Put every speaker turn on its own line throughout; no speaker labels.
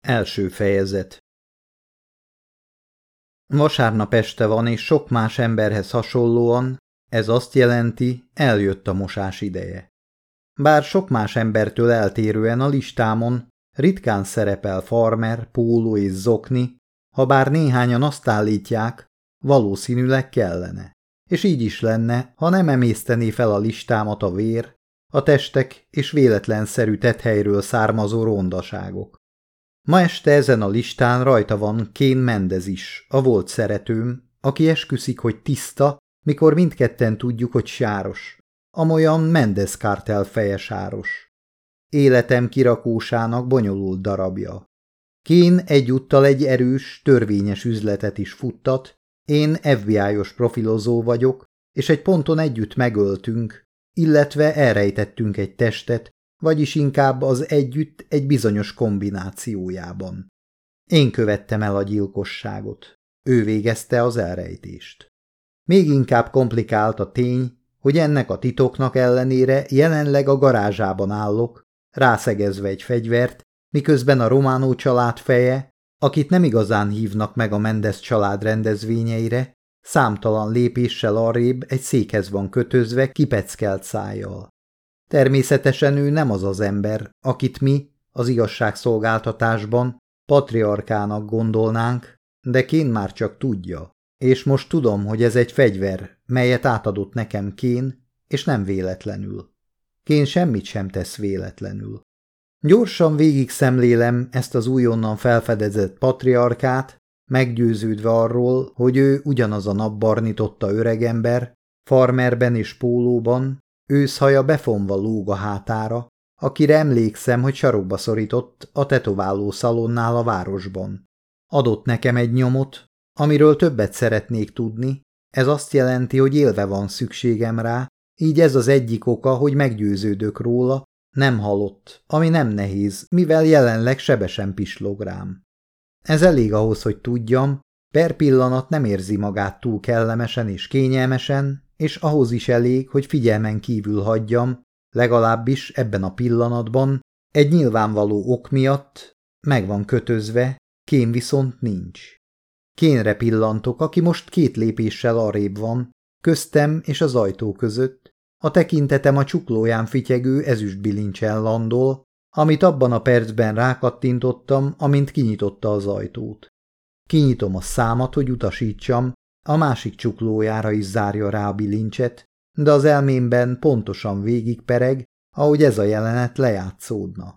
Első fejezet Vasárnap este van, és sok más emberhez hasonlóan ez azt jelenti, eljött a mosás ideje. Bár sok más embertől eltérően a listámon ritkán szerepel farmer, póló és zokni, ha bár néhányan azt állítják, valószínűleg kellene. És így is lenne, ha nem emésztené fel a listámat a vér, a testek és véletlenszerű tethelyről származó rondaságok. Ma este ezen a listán rajta van Kén Mendez is, a volt szeretőm, aki esküszik, hogy tiszta, mikor mindketten tudjuk, hogy sáros. Amolyan Mendez kártel feje sáros. Életem kirakósának bonyolult darabja. Kén egyúttal egy erős, törvényes üzletet is futtat, én FBI-os profilozó vagyok, és egy ponton együtt megöltünk, illetve elrejtettünk egy testet, vagyis inkább az együtt egy bizonyos kombinációjában. Én követtem el a gyilkosságot. Ő végezte az elrejtést. Még inkább komplikált a tény, hogy ennek a titoknak ellenére jelenleg a garázsában állok, rászegezve egy fegyvert, miközben a Románó család feje, akit nem igazán hívnak meg a Mendes család rendezvényeire, számtalan lépéssel arrébb egy székhez van kötözve kipeckelt szájjal. Természetesen ő nem az az ember, akit mi az igazságszolgáltatásban patriarkának gondolnánk, de Kén már csak tudja. És most tudom, hogy ez egy fegyver, melyet átadott nekem Kén, és nem véletlenül. Kén semmit sem tesz véletlenül. Gyorsan végig szemlélem ezt az újonnan felfedezett patriarkát, meggyőződve arról, hogy ő ugyanaz a napbarnitotta öregember, farmerben és pólóban, őszhaja befonva lóg a hátára, akire emlékszem, hogy sarokba szorított a tetováló szalonnál a városban. Adott nekem egy nyomot, amiről többet szeretnék tudni, ez azt jelenti, hogy élve van szükségem rá, így ez az egyik oka, hogy meggyőződök róla, nem halott, ami nem nehéz, mivel jelenleg sebesen pislog rám. Ez elég ahhoz, hogy tudjam, per pillanat nem érzi magát túl kellemesen és kényelmesen, és ahhoz is elég, hogy figyelmen kívül hagyjam, legalábbis ebben a pillanatban, egy nyilvánvaló ok miatt meg van kötözve, kém viszont nincs. Kénre pillantok, aki most két lépéssel arrébb van, köztem és az ajtó között, a tekintetem a csuklóján fityegő ezüstbilincsen landol, amit abban a percben rákattintottam, amint kinyitotta az ajtót. Kinyitom a számat, hogy utasítsam, a másik csuklójára is zárja rá a bilincset, de az elmémben pontosan végigpereg, ahogy ez a jelenet lejátszódna.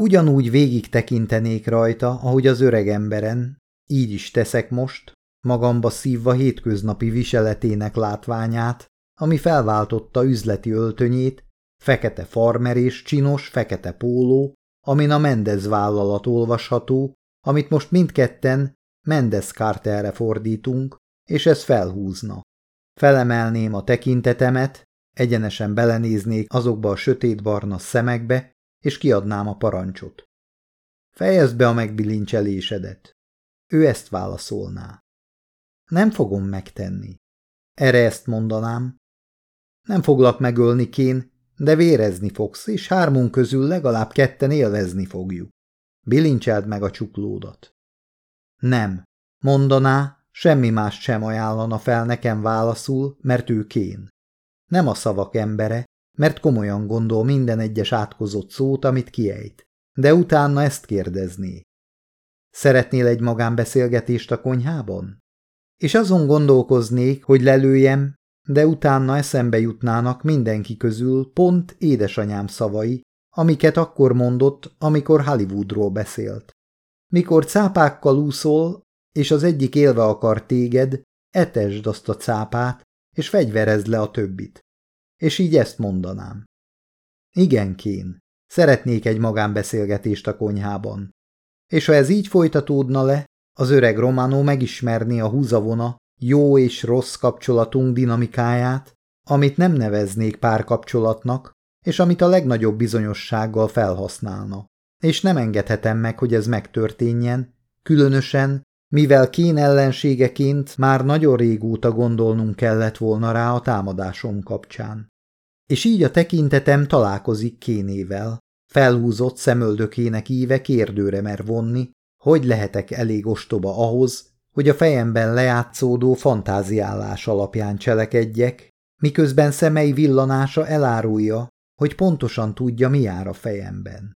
Ugyanúgy végig tekintenék rajta, ahogy az öreg emberen, így is teszek most, magamba szívva hétköznapi viseletének látványát, ami felváltotta üzleti öltönyét, fekete farmer és csinos fekete póló, amin a Mendez vállalat olvasható, amit most mindketten Mendez Carterre fordítunk, és ez felhúzna. Felemelném a tekintetemet, egyenesen belenéznék azokba a sötétbarna szemekbe, és kiadnám a parancsot. Fejezd be a megbilincselésedet. Ő ezt válaszolná. Nem fogom megtenni. Erre ezt mondanám. Nem foglak megölni kén, de vérezni fogsz, és hármunk közül legalább ketten élvezni fogjuk. Bilincseld meg a csuklódat. Nem, mondaná, Semmi más sem ajánlana fel nekem válaszul, mert ő kén. Nem a szavak embere, mert komolyan gondol minden egyes átkozott szót, amit kiejt. De utána ezt kérdezné. Szeretnél egy magánbeszélgetést a konyhában? És azon gondolkoznék, hogy lelőjem, de utána eszembe jutnának mindenki közül pont édesanyám szavai, amiket akkor mondott, amikor Hollywoodról beszélt. Mikor cápákkal úszol, és az egyik élve akar téged, etesd azt a cápát, és fegyverezd le a többit. És így ezt mondanám. Igen, Kén, szeretnék egy magánbeszélgetést a konyhában. És ha ez így folytatódna le, az öreg Romano megismerné a húzavona jó és rossz kapcsolatunk dinamikáját, amit nem neveznék párkapcsolatnak, és amit a legnagyobb bizonyossággal felhasználna. És nem engedhetem meg, hogy ez megtörténjen, különösen, mivel Kén ellenségeként már nagyon régóta gondolnunk kellett volna rá a támadásom kapcsán. És így a tekintetem találkozik Kénével, Felhúzott szemöldökének íve kérdőre mer vonni, hogy lehetek elég ostoba ahhoz, hogy a fejemben lejátszódó fantáziálás alapján cselekedjek, miközben szemei villanása elárulja, hogy pontosan tudja, mi jár a fejemben.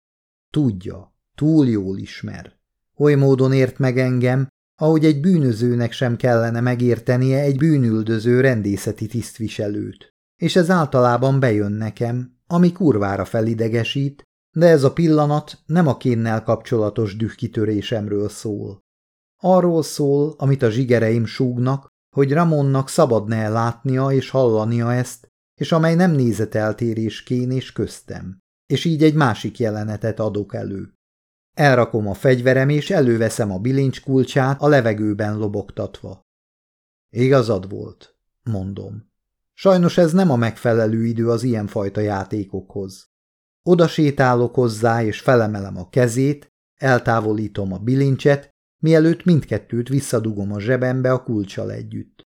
Tudja, túl jól ismer. Oly módon ért meg engem, ahogy egy bűnözőnek sem kellene megértenie egy bűnüldöző rendészeti tisztviselőt. És ez általában bejön nekem, ami kurvára felidegesít, de ez a pillanat nem a kénnel kapcsolatos dühkitörésemről szól. Arról szól, amit a zsigereim súgnak, hogy Ramonnak szabadne -e látnia és hallania ezt, és amely nem nézeteltérés kén és köztem, és így egy másik jelenetet adok elő. Elrakom a fegyverem, és előveszem a bilincs kulcsát a levegőben lobogtatva. Igazad volt, mondom. Sajnos ez nem a megfelelő idő az ilyenfajta játékokhoz. Oda sétálok hozzá, és felemelem a kezét, eltávolítom a bilincset, mielőtt mindkettőt visszadugom a zsebembe a kulcsal együtt.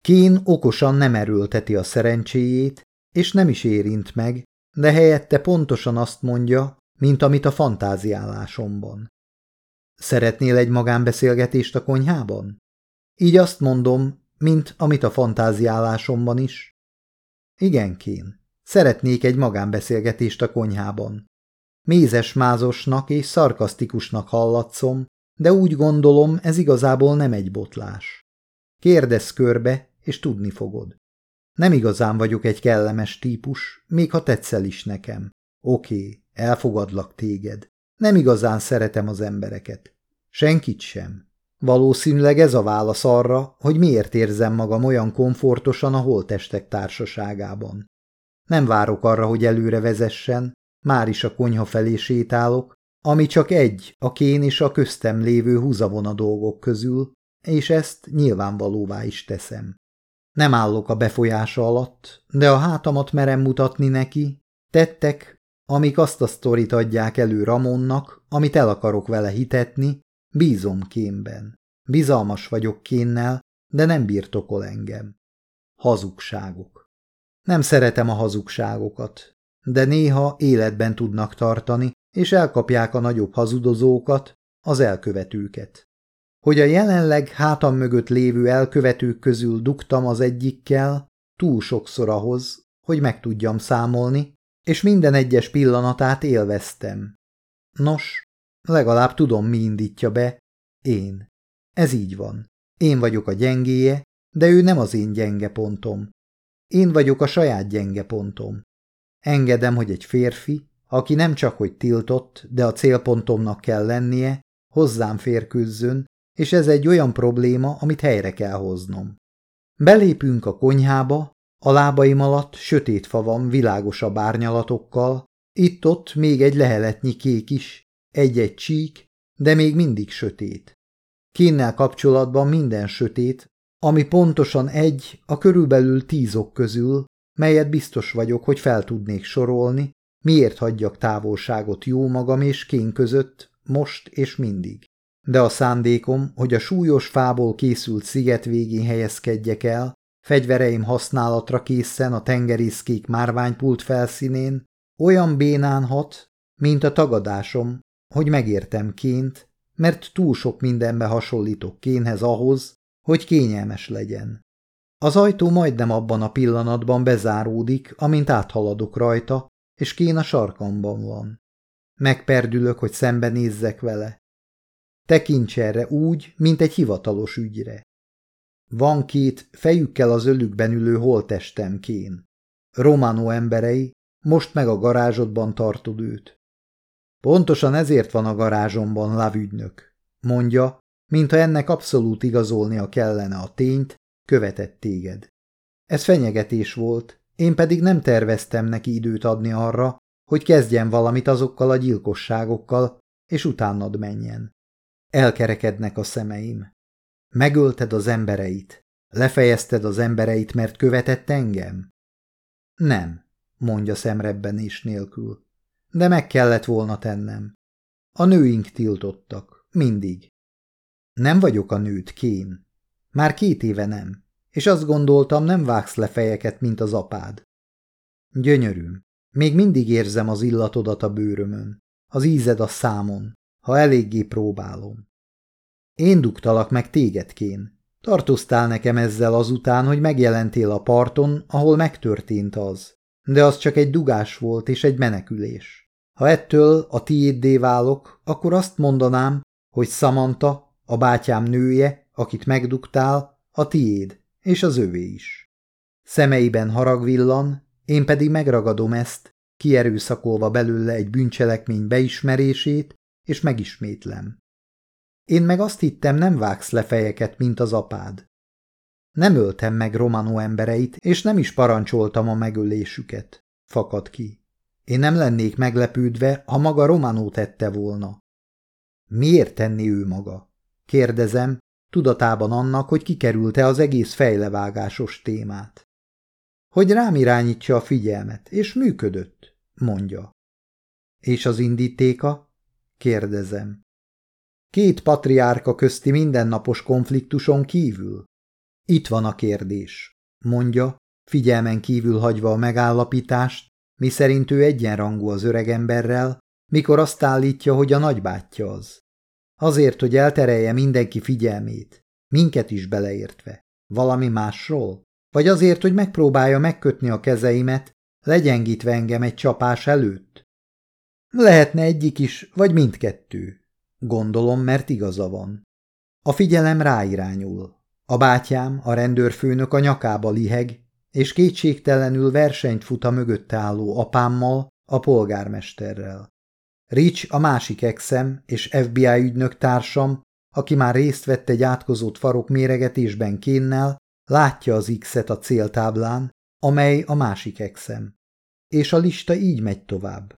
Kén okosan nem erőlteti a szerencséjét, és nem is érint meg, de helyette pontosan azt mondja, mint amit a fantáziálásomban. Szeretnél egy magánbeszélgetést a konyhában? Így azt mondom, mint amit a fantáziálásomban is. Igen, Kén, szeretnék egy magánbeszélgetést a konyhában. Mézes-mázosnak és szarkasztikusnak hallatszom, de úgy gondolom, ez igazából nem egy botlás. Kérdezz körbe, és tudni fogod. Nem igazán vagyok egy kellemes típus, még ha tetszel is nekem. Oké, elfogadlak téged. Nem igazán szeretem az embereket. Senkit sem. Valószínűleg ez a válasz arra, hogy miért érzem magam olyan komfortosan a holtestek társaságában. Nem várok arra, hogy előre vezessen, már is a konyha felé sétálok, ami csak egy a kén és a köztem lévő húzavona dolgok közül, és ezt nyilvánvalóvá is teszem. Nem állok a befolyása alatt, de a hátamat merem mutatni neki, tettek, amik azt a sztorit adják elő Ramonnak, amit el akarok vele hitetni, bízom kémben. Bizalmas vagyok kénnel, de nem birtokol engem. Hazugságok. Nem szeretem a hazugságokat, de néha életben tudnak tartani, és elkapják a nagyobb hazudozókat, az elkövetőket. Hogy a jelenleg hátam mögött lévő elkövetők közül dugtam az egyikkel, túl sokszor ahhoz, hogy meg tudjam számolni, és minden egyes pillanatát élveztem. Nos, legalább tudom, mi indítja be, én. Ez így van. Én vagyok a gyengéje, de ő nem az én gyenge pontom. Én vagyok a saját gyenge pontom. Engedem, hogy egy férfi, aki nem csak hogy tiltott, de a célpontomnak kell lennie, hozzám férkőzzön, és ez egy olyan probléma, amit helyre kell hoznom. Belépünk a konyhába, a lábaim alatt sötét fa van világosabb árnyalatokkal, itt-ott még egy leheletnyi kék is, egy-egy csík, de még mindig sötét. Kénnel kapcsolatban minden sötét, ami pontosan egy a körülbelül tízok közül, melyet biztos vagyok, hogy fel tudnék sorolni, miért hagyjak távolságot jó magam és kén között, most és mindig. De a szándékom, hogy a súlyos fából készült sziget végén helyezkedjek el, fegyvereim használatra készen a tengerészkék márványpult felszínén, olyan bénán hat, mint a tagadásom, hogy megértem ként, mert túl sok mindenbe hasonlítok kénhez ahhoz, hogy kényelmes legyen. Az ajtó majdnem abban a pillanatban bezáródik, amint áthaladok rajta, és kén a sarkamban van. Megperdülök, hogy szembenézzek vele. Tekints erre úgy, mint egy hivatalos ügyre. Van két fejükkel az ölükben ülő holtestem kén. Romano emberei, most meg a garázsodban tartod őt. Pontosan ezért van a garázsomban, lavügynök, mondja, mintha ennek abszolút igazolnia kellene a tényt, követett téged. Ez fenyegetés volt, én pedig nem terveztem neki időt adni arra, hogy kezdjen valamit azokkal a gyilkosságokkal, és utánad menjen. Elkerekednek a szemeim. Megölted az embereit. Lefejezted az embereit, mert követett engem? Nem, mondja szemrebbenés nélkül. De meg kellett volna tennem. A nőink tiltottak. Mindig. Nem vagyok a nőt, Kén. Már két éve nem, és azt gondoltam, nem vágsz le fejeket, mint az apád. Gyönyörűm. Még mindig érzem az illatodat a bőrömön, az ízed a számon, ha eléggé próbálom. Én dugtalak meg téged. Tartoztál nekem ezzel azután, hogy megjelentél a parton, ahol megtörtént az. De az csak egy dugás volt és egy menekülés. Ha ettől a tiéddé válok, akkor azt mondanám, hogy Samantha, a bátyám nője, akit megdugtál, a tiéd, és az övé is. Szemeiben harag villan, én pedig megragadom ezt, kierőszakolva belőle egy bűncselekmény beismerését, és megismétlem. Én meg azt hittem, nem vágsz le fejeket, mint az apád. Nem öltem meg Romano embereit, és nem is parancsoltam a megölésüket. Fakad ki. Én nem lennék meglepődve, ha maga Romano tette volna. Miért tenni ő maga? Kérdezem, tudatában annak, hogy kikerülte az egész fejlevágásos témát. Hogy rám irányítsa a figyelmet, és működött, mondja. És az indítéka? Kérdezem. Két patriárka közti mindennapos konfliktuson kívül? Itt van a kérdés, mondja, figyelmen kívül hagyva a megállapítást, miszerint ő egyenrangú az öregemberrel, mikor azt állítja, hogy a nagybátyja az. Azért, hogy elterelje mindenki figyelmét, minket is beleértve. Valami másról? Vagy azért, hogy megpróbálja megkötni a kezeimet, legyengítve engem egy csapás előtt? Lehetne egyik is, vagy mindkettő. Gondolom, mert igaza van. A figyelem ráirányul. A bátyám, a rendőrfőnök a nyakába liheg, és kétségtelenül versenyt fut a mögötte álló apámmal, a polgármesterrel. Rich a másik exem és FBI ügynök társam, aki már részt vett egy átkozott farok méregetésben kénnel, látja az X-et a céltáblán, amely a másik exem. És a lista így megy tovább.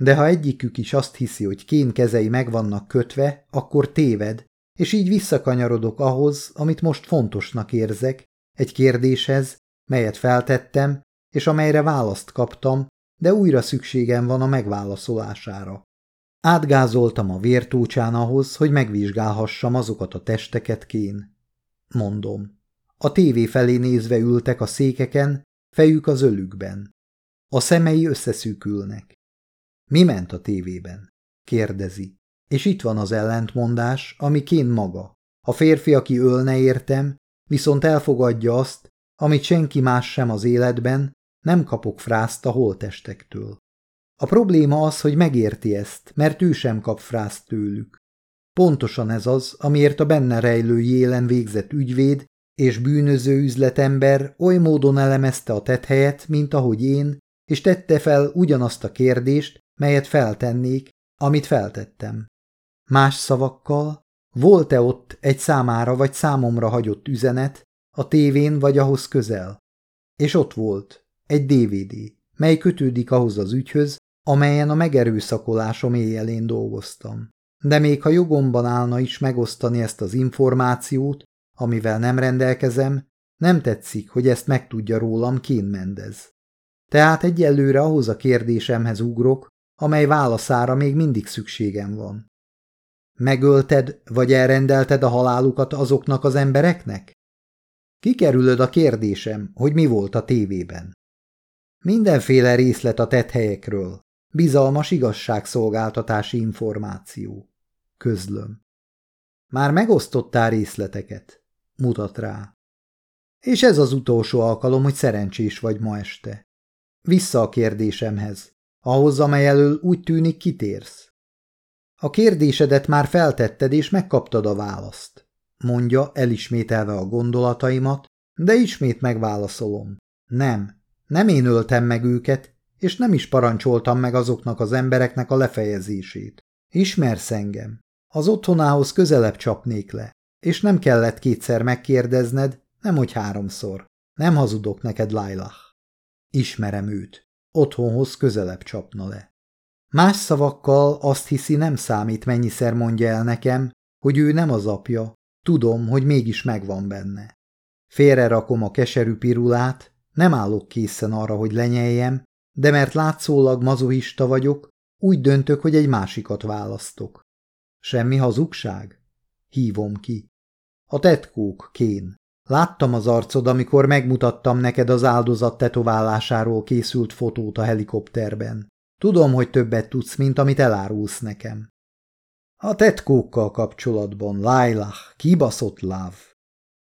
De ha egyikük is azt hiszi, hogy kén kezei meg vannak kötve, akkor téved, és így visszakanyarodok ahhoz, amit most fontosnak érzek, egy kérdéshez, melyet feltettem, és amelyre választ kaptam, de újra szükségem van a megválaszolására. Átgázoltam a vértócsán ahhoz, hogy megvizsgálhassam azokat a testeket kén. Mondom. A tévé felé nézve ültek a székeken, fejük az ölükben. A szemei összeszűkülnek. Mi ment a tévében? kérdezi. És itt van az ellentmondás, ami kén maga. A férfi, aki ölne értem, viszont elfogadja azt, amit senki más sem az életben, nem kapok frászt a holtestektől. A probléma az, hogy megérti ezt, mert ő sem kap frászt tőlük. Pontosan ez az, amiért a benne rejlő jélen végzett ügyvéd és bűnöző üzletember oly módon elemezte a tethelyet, mint ahogy én, és tette fel ugyanazt a kérdést, melyet feltennék, amit feltettem. Más szavakkal, volt-e ott egy számára vagy számomra hagyott üzenet, a tévén vagy ahhoz közel? És ott volt, egy DVD, mely kötődik ahhoz az ügyhöz, amelyen a megerőszakolásom éjjelén dolgoztam. De még ha jogomban állna is megosztani ezt az információt, amivel nem rendelkezem, nem tetszik, hogy ezt megtudja rólam Kén Mendez. Tehát egyelőre ahhoz a kérdésemhez ugrok, amely válaszára még mindig szükségem van. Megölted, vagy elrendelted a halálukat azoknak az embereknek? Kikerülöd a kérdésem, hogy mi volt a tévében. Mindenféle részlet a tett helyekről. Bizalmas igazságszolgáltatási információ. Közlöm. Már megosztottál részleteket. Mutat rá. És ez az utolsó alkalom, hogy szerencsés vagy ma este. Vissza a kérdésemhez. Ahhoz, amely elől úgy tűnik kitérsz. A kérdésedet már feltetted, és megkaptad a választ. Mondja, elismételve a gondolataimat, de ismét megválaszolom. Nem, nem én öltem meg őket, és nem is parancsoltam meg azoknak az embereknek a lefejezését. Ismersz engem. Az otthonához közelebb csapnék le, és nem kellett kétszer megkérdezned, nemhogy háromszor. Nem hazudok neked, Lailah. Ismerem őt. Otthonhoz közelebb csapna le. Más szavakkal azt hiszi nem számít, mennyiszer mondja el nekem, hogy ő nem az apja, tudom, hogy mégis megvan benne. Félre rakom a keserű pirulát, nem állok készen arra, hogy lenyeljem, de mert látszólag mazohista vagyok, úgy döntök, hogy egy másikat választok. Semmi hazugság? Hívom ki. A tetkók, Kén. Láttam az arcod, amikor megmutattam neked az áldozat tetoválásáról készült fotót a helikopterben. Tudom, hogy többet tudsz, mint amit elárulsz nekem. A tetkókkal kapcsolatban, Lailah, kibaszott láv.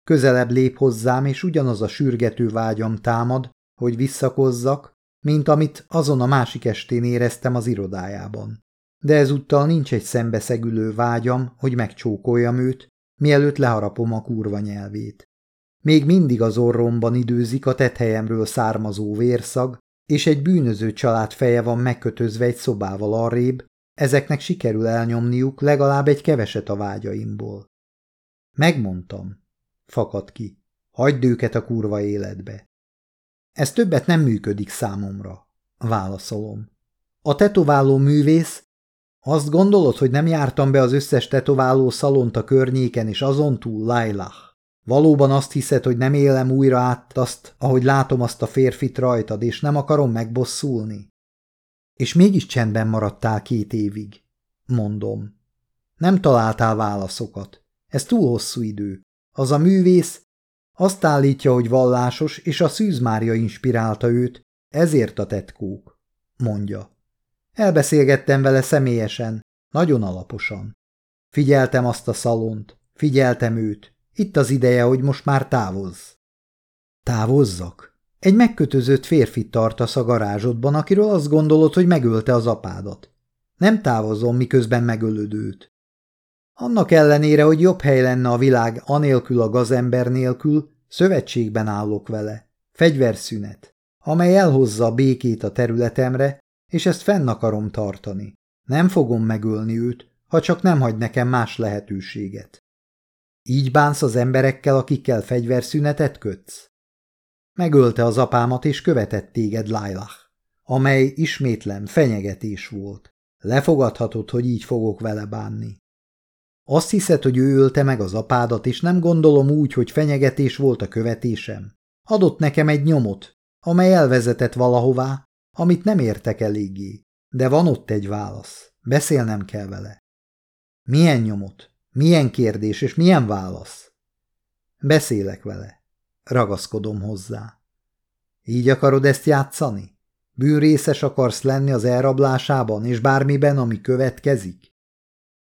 Közelebb lép hozzám, és ugyanaz a sürgető vágyam támad, hogy visszakozzak, mint amit azon a másik estén éreztem az irodájában. De ezúttal nincs egy szembeszegülő vágyam, hogy megcsókoljam őt, mielőtt leharapom a kurva nyelvét. Még mindig az orromban időzik a tethelyemről származó vérszag, és egy bűnöző család feje van megkötözve egy szobával arrébb, ezeknek sikerül elnyomniuk legalább egy keveset a vágyaimból. Megmondtam, fakad ki, hagyd őket a kurva életbe. Ez többet nem működik számomra, válaszolom. A tetováló művész, azt gondolod, hogy nem jártam be az összes tetováló szalont a környéken, és azon túl Lailah. Valóban azt hiszed, hogy nem élem újra át azt, ahogy látom azt a férfit rajtad, és nem akarom megbosszulni? És mégis csendben maradtál két évig, mondom. Nem találtál válaszokat. Ez túl hosszú idő. Az a művész azt állítja, hogy vallásos, és a szűzmária inspirálta őt, ezért a tetkók, mondja. Elbeszélgettem vele személyesen, nagyon alaposan. Figyeltem azt a szalont, figyeltem őt. Itt az ideje, hogy most már távozz. Távozzak? Egy megkötözött férfit tartasz a garázsodban, akiről azt gondolod, hogy megölte az apádat. Nem távozom, miközben megölöd őt. Annak ellenére, hogy jobb hely lenne a világ anélkül a gazember nélkül, szövetségben állok vele. Fegyverszünet, amely elhozza a békét a területemre, és ezt fenn akarom tartani. Nem fogom megölni őt, ha csak nem hagy nekem más lehetőséget. Így bánsz az emberekkel, akikkel fegyverszünetet kötsz? Megölte az apámat, és követett téged Lailah, amely ismétlen fenyegetés volt. Lefogadhatod, hogy így fogok vele bánni. Azt hiszed, hogy ő ölte meg az apádat, és nem gondolom úgy, hogy fenyegetés volt a követésem. Adott nekem egy nyomot, amely elvezetett valahová, amit nem értek eléggé. De van ott egy válasz. Beszélnem kell vele. Milyen nyomot? Milyen kérdés és milyen válasz? Beszélek vele. Ragaszkodom hozzá. Így akarod ezt játszani? Bűrészes akarsz lenni az elrablásában és bármiben, ami következik?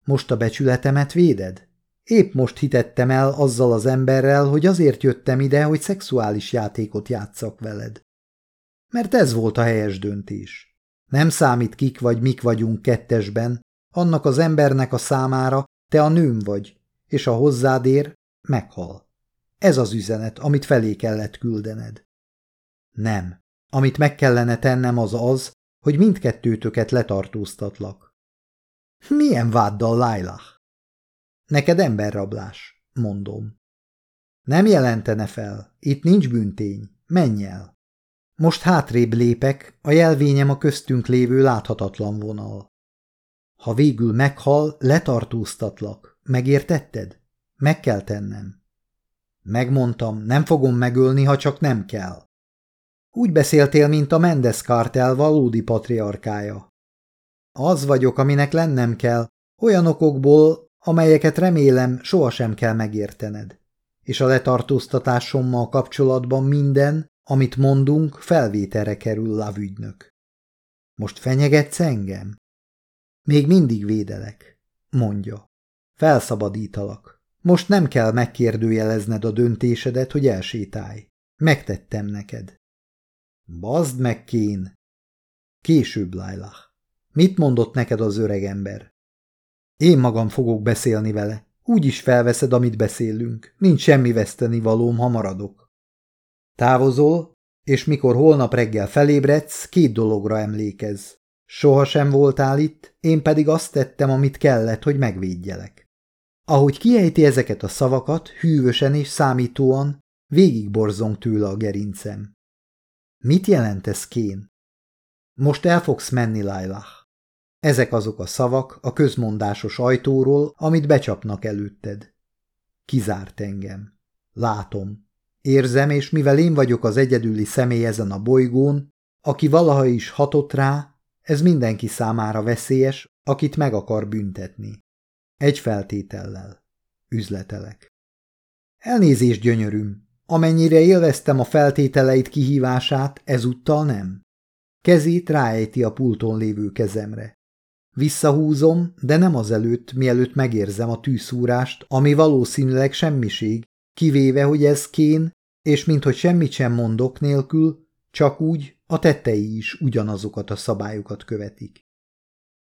Most a becsületemet véded? Épp most hitettem el azzal az emberrel, hogy azért jöttem ide, hogy szexuális játékot játszak veled. Mert ez volt a helyes döntés. Nem számít kik vagy mik vagyunk kettesben, annak az embernek a számára te a nőm vagy, és a hozzád ér, meghal. Ez az üzenet, amit felé kellett küldened. Nem. Amit meg kellene tennem az az, hogy mindkettőtöket letartóztatlak. Milyen váddal, Lailah? Neked emberrablás, mondom. Nem jelentene fel, itt nincs büntény, menj el. Most hátrébb lépek, a jelvényem a köztünk lévő láthatatlan vonal. Ha végül meghal, letartóztatlak. Megértetted? Meg kell tennem. Megmondtam, nem fogom megölni, ha csak nem kell. Úgy beszéltél, mint a Mendes Kartel valódi patriarkája. Az vagyok, aminek lennem kell, olyan okokból, amelyeket remélem sohasem kell megértened. És a letartóztatásommal kapcsolatban minden, amit mondunk, felvételre kerül lavügynök. Most fenyegetsz engem? Még mindig védelek, mondja. Felszabadítalak. Most nem kell megkérdőjelezned a döntésedet, hogy elsétálj. Megtettem neked. Bazd meg, Kén! Később, Lailah. Mit mondott neked az öreg ember? Én magam fogok beszélni vele. Úgy is felveszed, amit beszélünk. Nincs semmi veszteni valóm, ha maradok. Távozol, és mikor holnap reggel felébredsz, két dologra emlékezz. Soha sem voltál itt, én pedig azt tettem, amit kellett, hogy megvédjelek. Ahogy kiejti ezeket a szavakat, hűvösen és számítóan, végigborzong tőle a gerincem. Mit jelent ez, Kén? Most el fogsz menni, Lailah. Ezek azok a szavak a közmondásos ajtóról, amit becsapnak előtted. Kizárt engem. Látom. Érzem, és mivel én vagyok az egyedüli személy ezen a bolygón, aki valaha is hatott rá, ez mindenki számára veszélyes, akit meg akar büntetni. Egy feltétellel. Üzletelek. Elnézést, gyönyörűm. Amennyire élveztem a feltételeit kihívását, ezúttal nem. Kezét ráejti a pulton lévő kezemre. Visszahúzom, de nem azelőtt, mielőtt megérzem a tűszúrást, ami valószínűleg semmiség, kivéve, hogy ez kén, és minthogy semmit sem mondok nélkül, csak úgy a tettei is ugyanazokat a szabályokat követik.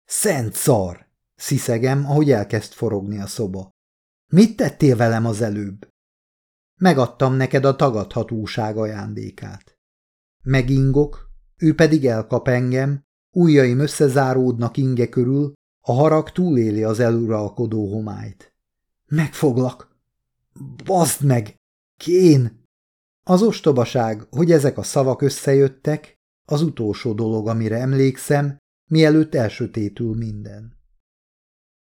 Szent szar! Sziszegem, ahogy elkezd forogni a szoba. Mit tettél velem az előbb? Megadtam neked a tagadhatóság ajándékát. Megingok, ő pedig elkap engem, ujjaim összezáródnak inge körül, a harag túléli az eluralkodó homályt. Megfoglak! Bazd meg! Kén! Az ostobaság, hogy ezek a szavak összejöttek, az utolsó dolog, amire emlékszem, mielőtt elsötétül minden.